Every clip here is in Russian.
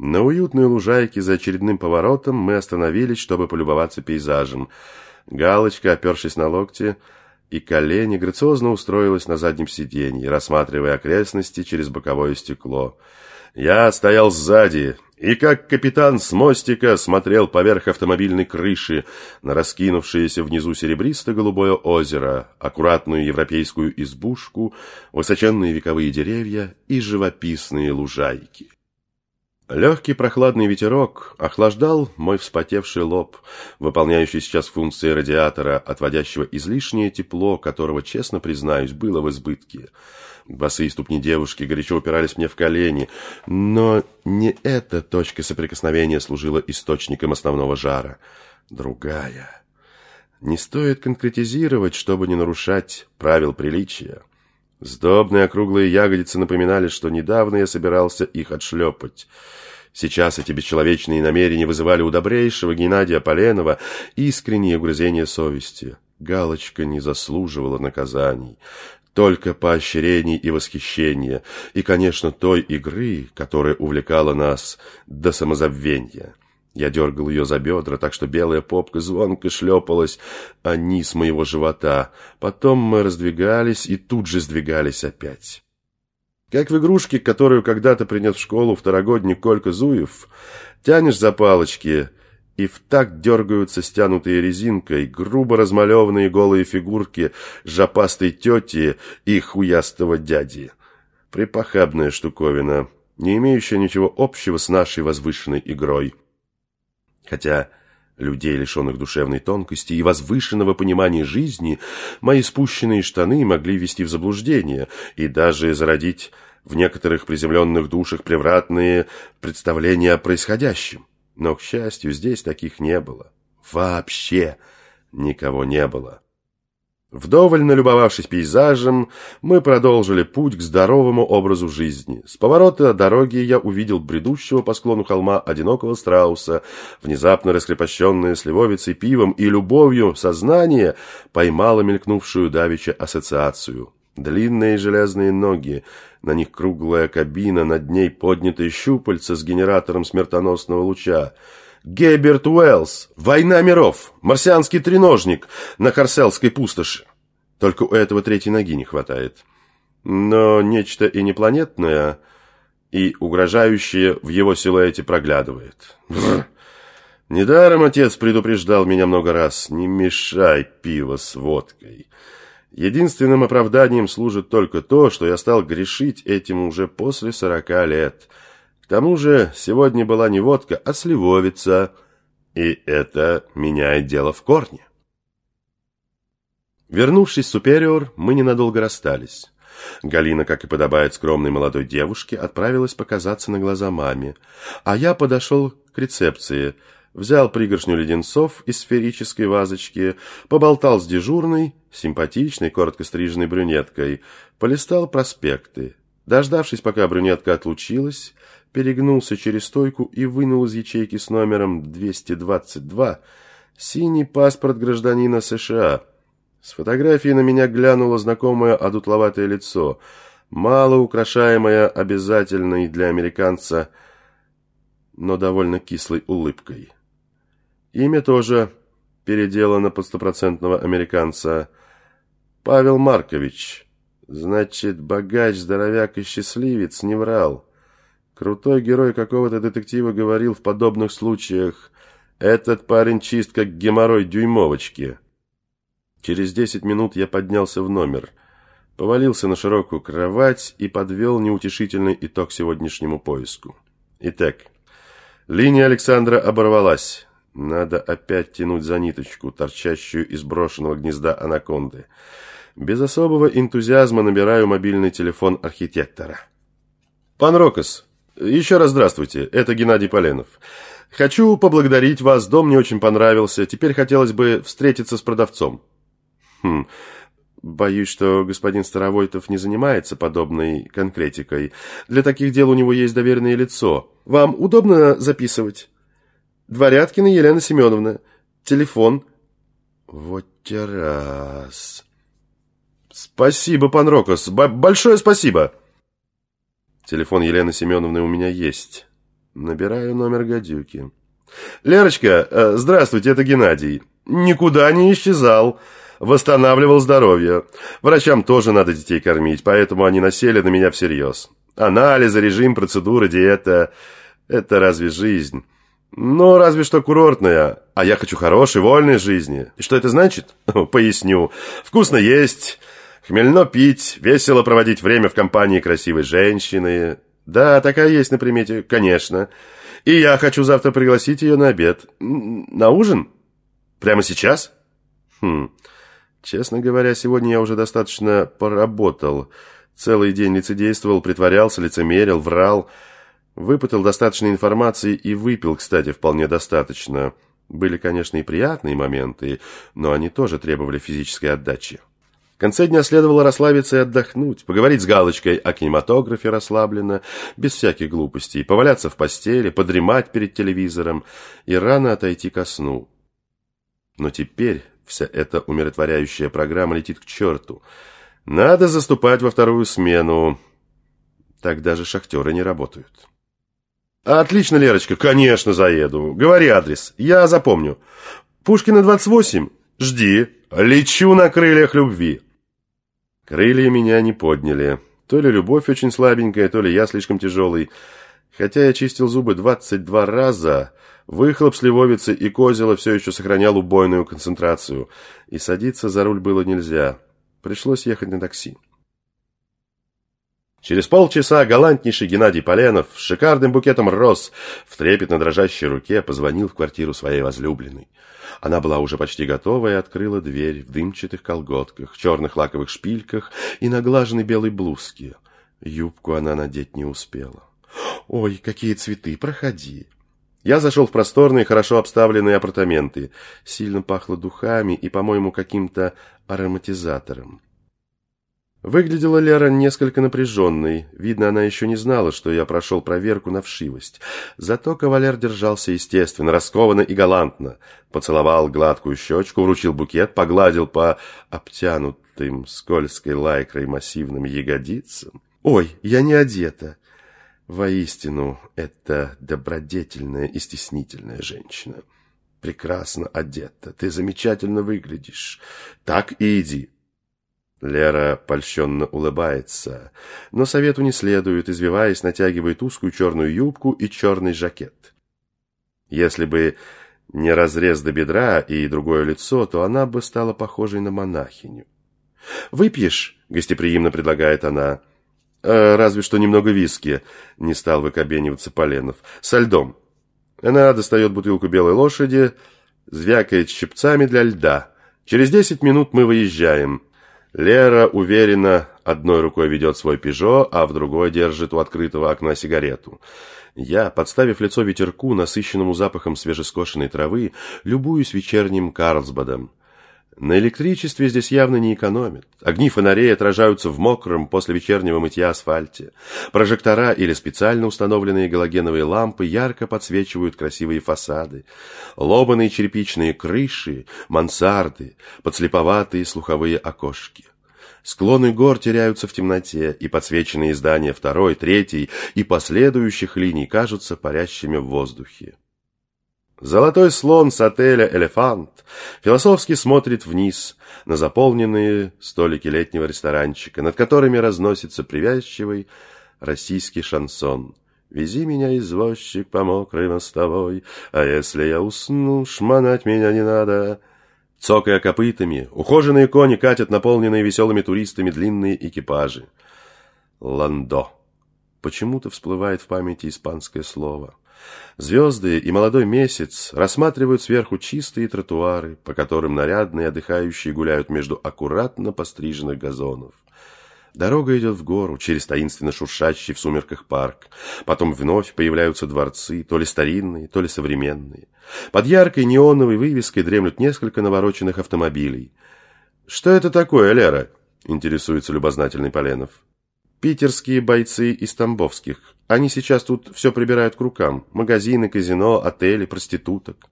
На уютной лужайке за очередным поворотом мы остановились, чтобы полюбоваться пейзажем. Галочка, опершись на локти и колени, грациозно устроилась на заднем сиденье, рассматривая окрестности через боковое стекло. Я стоял сзади и, как капитан с мостика, смотрел поверх автомобильной крыши на раскинувшееся внизу серебристо-голубое озеро, аккуратную европейскую избушку, высоченные вековые деревья и живописные лужайки. Легкий прохладный ветерок охлаждал мой вспотевший лоб, выполняющий сейчас функции радиатора, отводящего излишнее тепло, которого, честно признаюсь, было в избытке. Босые ступни девушки горячо упирались мне в колени, но не эта точка соприкосновения служила источником основного жара. Другая. Не стоит конкретизировать, чтобы не нарушать правил приличия. Сдобные округлые ягодицы напоминали, что недавно я собирался их отшлепать. Сейчас эти бесчеловечные намерения вызывали у добрейшего Геннадия Поленова искреннее угрызение совести. Галочка не заслуживала наказаний, только поощрений и восхищения, и, конечно, той игры, которая увлекала нас до самозабвения. Я дергал ее за бедра, так что белая попка звонко шлепалась о низ моего живота. Потом мы раздвигались и тут же сдвигались опять. Как в игрушке, которую когда-то принес в школу второгодник Колька Зуев, тянешь за палочки, и в так дергаются стянутые резинкой грубо размалеванные голые фигурки жопастой тети и хуястого дяди. Припохабная штуковина, не имеющая ничего общего с нашей возвышенной игрой. Хотя людей, лишенных душевной тонкости и возвышенного понимания жизни, мои спущенные штаны могли ввести в заблуждение и даже зародить в некоторых приземленных душах превратные представления о происходящем. Но, к счастью, здесь таких не было. Вообще никого не было. Вдоволь налюбовавшись пейзажем, мы продолжили путь к здоровому образу жизни. С поворота дороги я увидел бредущего по склону холма одинокого страуса, внезапно раскрепощенное сливовицей пивом и любовью сознание поймало мелькнувшую давеча ассоциацию. Длинные железные ноги, на них круглая кабина, над ней поднятые щупальца с генератором смертоносного луча — Геберт Уэллс, «Война миров», «Марсианский треножник» на Харселской пустоши. Только у этого третьей ноги не хватает. Но нечто инопланетное и угрожающее в его силуэте проглядывает. Бррр. Недаром отец предупреждал меня много раз, не мешай пиво с водкой. Единственным оправданием служит только то, что я стал грешить этим уже после сорока лет – к тому же сегодня была не водка, а сливовица, и это меняет дело в корне. Вернувшись в Супериор, мы ненадолго расстались. Галина, как и подобает скромной молодой девушке, отправилась показаться на глаза маме, а я подошел к рецепции, взял пригоршню леденцов из сферической вазочки, поболтал с дежурной, симпатичной, коротко стриженной брюнеткой, полистал проспекты. Дождавшись, пока брюнетка отлучилась, перегнулся через стойку и вынул из ячейки с номером 222 синий паспорт гражданина США. С фотографии на меня глянуло знакомое одутловатое лицо, мало украшаемое обязательной для американца, но довольно кислой улыбкой. Имя тоже переделано под стопроцентного американца. Павел Маркович. Значит, богач, здоровяк и счастливец не врал. Крутой герой какого-то детектива говорил в подобных случаях «Этот парень чист, как геморрой дюймовочки». Через десять минут я поднялся в номер, повалился на широкую кровать и подвел неутешительный итог сегодняшнему поиску. Итак, линия Александра оборвалась. Надо опять тянуть за ниточку, торчащую из брошенного гнезда анаконды. Без особого энтузиазма набираю мобильный телефон архитектора. «Пан Рокос, еще раз здравствуйте, это Геннадий Поленов. Хочу поблагодарить вас, дом мне очень понравился, теперь хотелось бы встретиться с продавцом. Хм, боюсь, что господин Старовойтов не занимается подобной конкретикой. Для таких дел у него есть доверенное лицо. Вам удобно записывать? Дворяткина Елена Семеновна. Телефон. Вот те раз. Спасибо, пан Рокос, большое спасибо. Телефон Елены Семеновны у меня есть. Набираю номер гадюки. «Лерочка, э, здравствуйте, это Геннадий. Никуда не исчезал. Восстанавливал здоровье. Врачам тоже надо детей кормить, поэтому они насели на меня всерьез. Анализы, режим, процедуры, диета – это разве жизнь?» Ну, разве что курортная. А я хочу хорошей, вольной жизни. И что это значит? Поясню. Вкусно есть, хмельно пить, весело проводить время в компании красивой женщины. Да, такая есть на примете, конечно. И я хочу завтра пригласить ее на обед. На ужин? Прямо сейчас? Хм. Честно говоря, сегодня я уже достаточно поработал. Целый день лицедействовал, притворялся, лицемерил, врал. Выпытал достаточно информации и выпил, кстати, вполне достаточно. Были, конечно, и приятные моменты, но они тоже требовали физической отдачи. Конце дня следовало расслабиться и отдохнуть, поговорить с Галочкой о кинематографе расслабленно, без всяких глупостей, поваляться в постели, подремать перед телевизором и рано отойти ко сну. Но теперь вся эта умиротворяющая программа летит к черту. Надо заступать во вторую смену. Так даже шахтеры не работают. Отлично, Лерочка, конечно, заеду. Говори адрес, я запомню. Пушкина 28. Жди. Лечу на крыльях любви. Крылья меня не подняли. То ли любовь очень слабенькая, то ли я слишком тяжелый. Хотя я чистил зубы 22 раза, выхлоп сливовицы и козела все еще сохранял убойную концентрацию, и садиться за руль было нельзя. Пришлось ехать на такси. Через полчаса галантнейший Геннадий Поленов с шикарным букетом роз в трепетно дрожащей руке позвонил в квартиру своей возлюбленной. Она была уже почти готова и открыла дверь в дымчатых колготках, черных лаковых шпильках и наглаженной белой блузке. Юбку она надеть не успела. «Ой, какие цветы! Проходи!» Я зашел в просторные, хорошо обставленные апартаменты. Сильно пахло духами и, по-моему, каким-то ароматизатором. Выглядела Лера несколько напряженной. Видно, она еще не знала, что я прошел проверку на вшивость. Зато кавалер держался естественно, раскованно и галантно. Поцеловал гладкую щечку, вручил букет, погладил по обтянутым скользкой лайкрой массивным ягодицам. «Ой, я не одета!» Воистину, это добродетельная и стеснительная женщина. Прекрасно одета, ты замечательно выглядишь. Так и иди. Лера польщенно улыбается, но совету не следует, извиваясь, натягивает узкую черную юбку и черный жакет. Если бы не разрез до бедра и другое лицо, то она бы стала похожей на монахиню. «Выпьешь?» — гостеприимно предлагает она. «Э, «Разве что немного виски», — не стал выкобениваться Поленов. «Со льдом». Она достает бутылку белой лошади, звякает щипцами для льда. Через десять минут мы выезжаем. Лера уверенно одной рукой ведет свой «Пежо», а в другой держит у открытого окна сигарету. Я, подставив лицо ветерку, насыщенному запахом свежескошенной травы, любуюсь вечерним Карлсбадом. На электричестве здесь явно не экономят. Огни фонарей отражаются в мокром после вечернего мытья асфальте. Прожектора или специально установленные галогеновые лампы ярко подсвечивают красивые фасады. Лобаные черепичные крыши, мансарды, подслеповатые слуховые окошки. Склоны гор теряются в темноте, и подсвеченные здания второй, третьей и последующих линий кажутся парящими в воздухе. Золотой слон с отеля «Элефант» философски смотрит вниз на заполненные столики летнего ресторанчика, над которыми разносится привязчивый российский шансон. «Вези меня, извозчик, по мокрой мостовой, а если я усну, шмонать меня не надо». Цокая копытами, ухоженные кони катят наполненные веселыми туристами длинные экипажи. «Ландо». Почему-то всплывает в памяти испанское слово – Звезды и молодой месяц рассматривают сверху чистые тротуары, по которым нарядные отдыхающие гуляют между аккуратно постриженных газонов. Дорога идет в гору, через таинственно шуршащий в сумерках парк. Потом вновь появляются дворцы, то ли старинные, то ли современные. Под яркой неоновой вывеской дремлют несколько навороченных автомобилей. «Что это такое, Лера?» – интересуется любознательный Поленов. Питерские бойцы из Тамбовских. Они сейчас тут все прибирают к рукам. Магазины, казино, отели, проституток.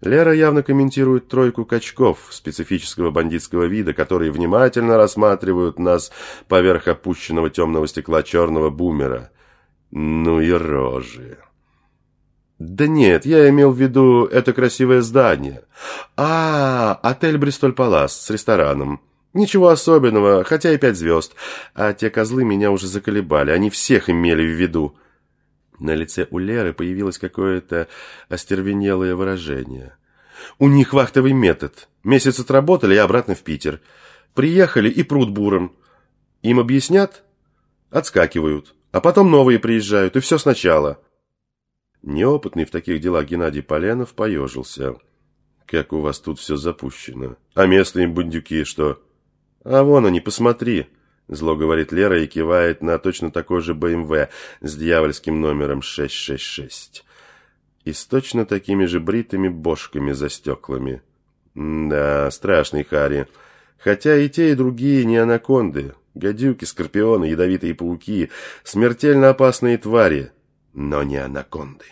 Лера явно комментирует тройку качков специфического бандитского вида, которые внимательно рассматривают нас поверх опущенного темного стекла черного бумера. Ну и рожи. Да нет, я имел в виду это красивое здание. А, отель Бристоль Палас с рестораном. Ничего особенного, хотя и пять звезд. А те козлы меня уже заколебали, они всех имели в виду. На лице у Леры появилось какое-то остервенелое выражение. У них вахтовый метод. Месяц отработали и обратно в Питер. Приехали и пруд буром. Им объяснят? Отскакивают. А потом новые приезжают, и все сначала. Неопытный в таких делах Геннадий Поленов поежился. «Как у вас тут все запущено. А местные бандюки что?» «А вон они, посмотри!» Зло говорит Лера и кивает на точно такой же БМВ с дьявольским номером 666. И с точно такими же бритыми бошками за стеклами. Да, страшный Хари. Хотя и те, и другие не анаконды. Гадюки, скорпионы, ядовитые пауки, смертельно опасные твари, но не анаконды.